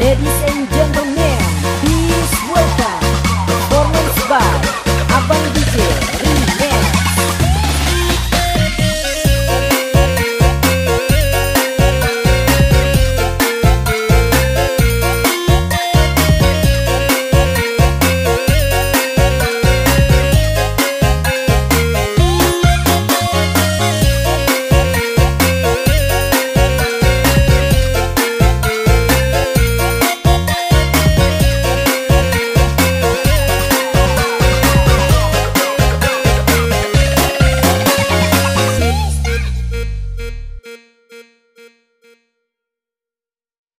Let me